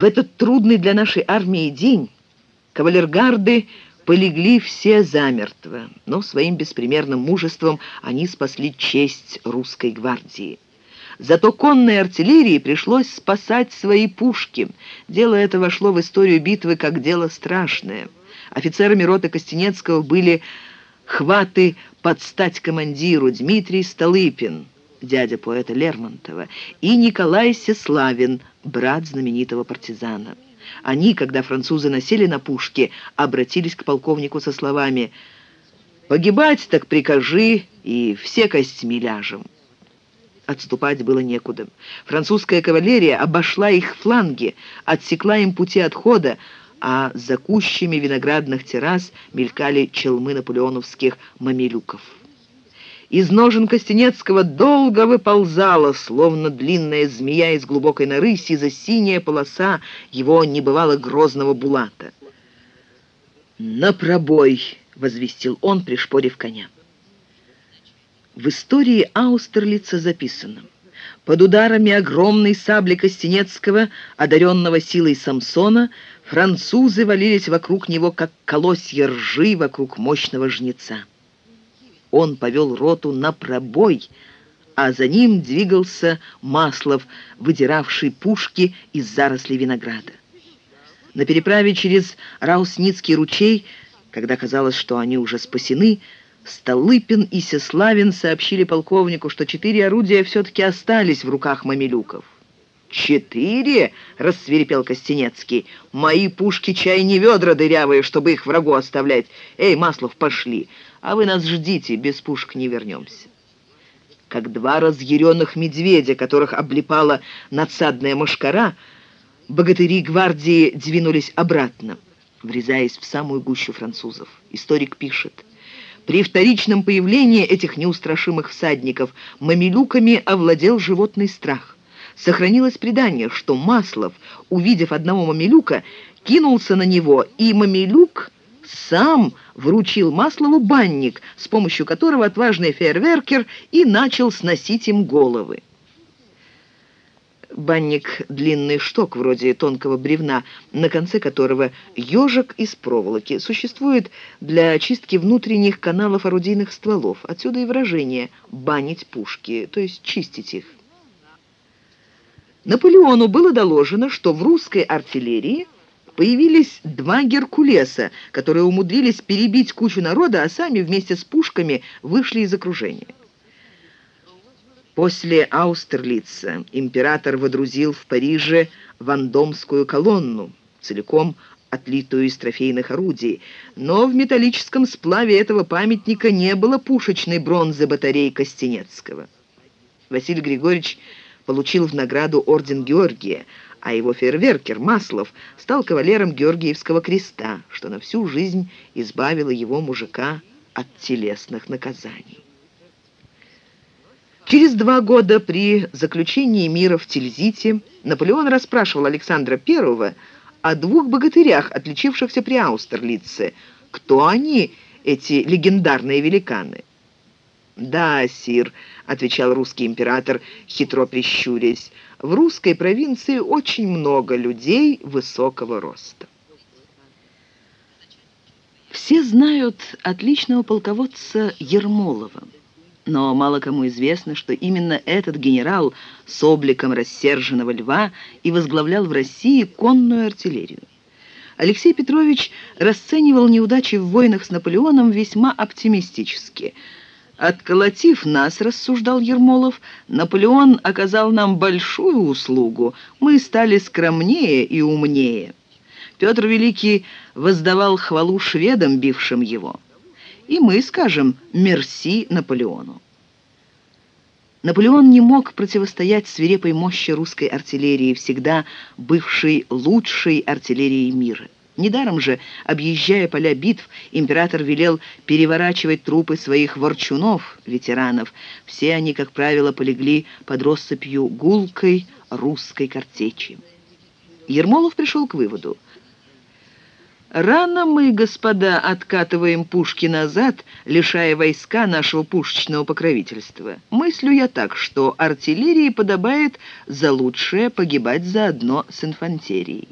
В этот трудный для нашей армии день кавалергарды полегли все замертво, но своим беспримерным мужеством они спасли честь русской гвардии. Зато конной артиллерии пришлось спасать свои пушки. Дело это вошло в историю битвы как дело страшное. Офицерами роты Костенецкого были хваты под стать командиру Дмитрий Столыпин, дядя поэта Лермонтова, и Николай Сеславин, брат знаменитого партизана. Они, когда французы насели на пушки, обратились к полковнику со словами «Погибать так прикажи, и все костьми ляжем». Отступать было некуда. Французская кавалерия обошла их фланги, отсекла им пути отхода, а за кущами виноградных террас мелькали челмы наполеоновских мамилюков. Из ножен Костенецкого долго выползала, словно длинная змея из глубокой норы, сизо-синяя полоса его небывало грозного булата. «На пробой!» — возвестил он, пришпорив коня. В истории Аустерлица записано. Под ударами огромной сабли Костенецкого, одаренного силой Самсона, французы валились вокруг него, как колосья ржи вокруг мощного жнеца. Он повел роту на пробой, а за ним двигался Маслов, выдиравший пушки из зарослей винограда. На переправе через Раусницкий ручей, когда казалось, что они уже спасены, Столыпин и Сеславин сообщили полковнику, что четыре орудия все-таки остались в руках мамилюков. «Четыре?» — рассверепел Костенецкий. «Мои пушки чай не ведра дырявые, чтобы их врагу оставлять. Эй, Маслов, пошли, а вы нас ждите, без пушек не вернемся». Как два разъяренных медведя, которых облепала надсадная мошкара, богатыри гвардии двинулись обратно, врезаясь в самую гущу французов. Историк пишет. При вторичном появлении этих неустрашимых всадников мамилюками овладел животный страх сохранилось предание, что Маслов, увидев одного мамилюка, кинулся на него, и мамилюк сам вручил Маслову банник, с помощью которого отважный фейерверкер и начал сносить им головы. Банник — длинный шток, вроде тонкого бревна, на конце которого ежик из проволоки. Существует для очистки внутренних каналов орудийных стволов. Отсюда и выражение «банить пушки», то есть чистить их. Наполеону было доложено, что в русской артиллерии появились два «Геркулеса», которые умудрились перебить кучу народа, а сами вместе с пушками вышли из окружения. После Аустерлица император водрузил в Париже Вандомскую колонну, целиком отлитую из трофейных орудий, но в металлическом сплаве этого памятника не было пушечной бронзы батареи Костенецкого. Василий Григорьевич получил в награду орден Георгия, а его фейерверкер Маслов стал кавалером Георгиевского креста, что на всю жизнь избавило его мужика от телесных наказаний. Через два года при заключении мира в Тильзите Наполеон расспрашивал Александра I о двух богатырях, отличившихся при Аустерлице. Кто они, эти легендарные великаны? «Да, сир», — отвечал русский император, хитро прищурясь, «в русской провинции очень много людей высокого роста». Все знают отличного полководца Ермолова, но мало кому известно, что именно этот генерал с обликом рассерженного льва и возглавлял в России конную артиллерию. Алексей Петрович расценивал неудачи в войнах с Наполеоном весьма оптимистически – Отколотив нас, рассуждал Ермолов, Наполеон оказал нам большую услугу. Мы стали скромнее и умнее. Петр Великий воздавал хвалу шведам, бившим его. И мы скажем «мерси Наполеону». Наполеон не мог противостоять свирепой мощи русской артиллерии, всегда бывшей лучшей артиллерией мира. Недаром же, объезжая поля битв, император велел переворачивать трупы своих ворчунов, ветеранов. Все они, как правило, полегли под россыпью гулкой русской картечи. Ермолов пришел к выводу. Рано мы, господа, откатываем пушки назад, лишая войска нашего пушечного покровительства. Мыслю я так, что артиллерии подобает за лучшее погибать заодно с инфантерией.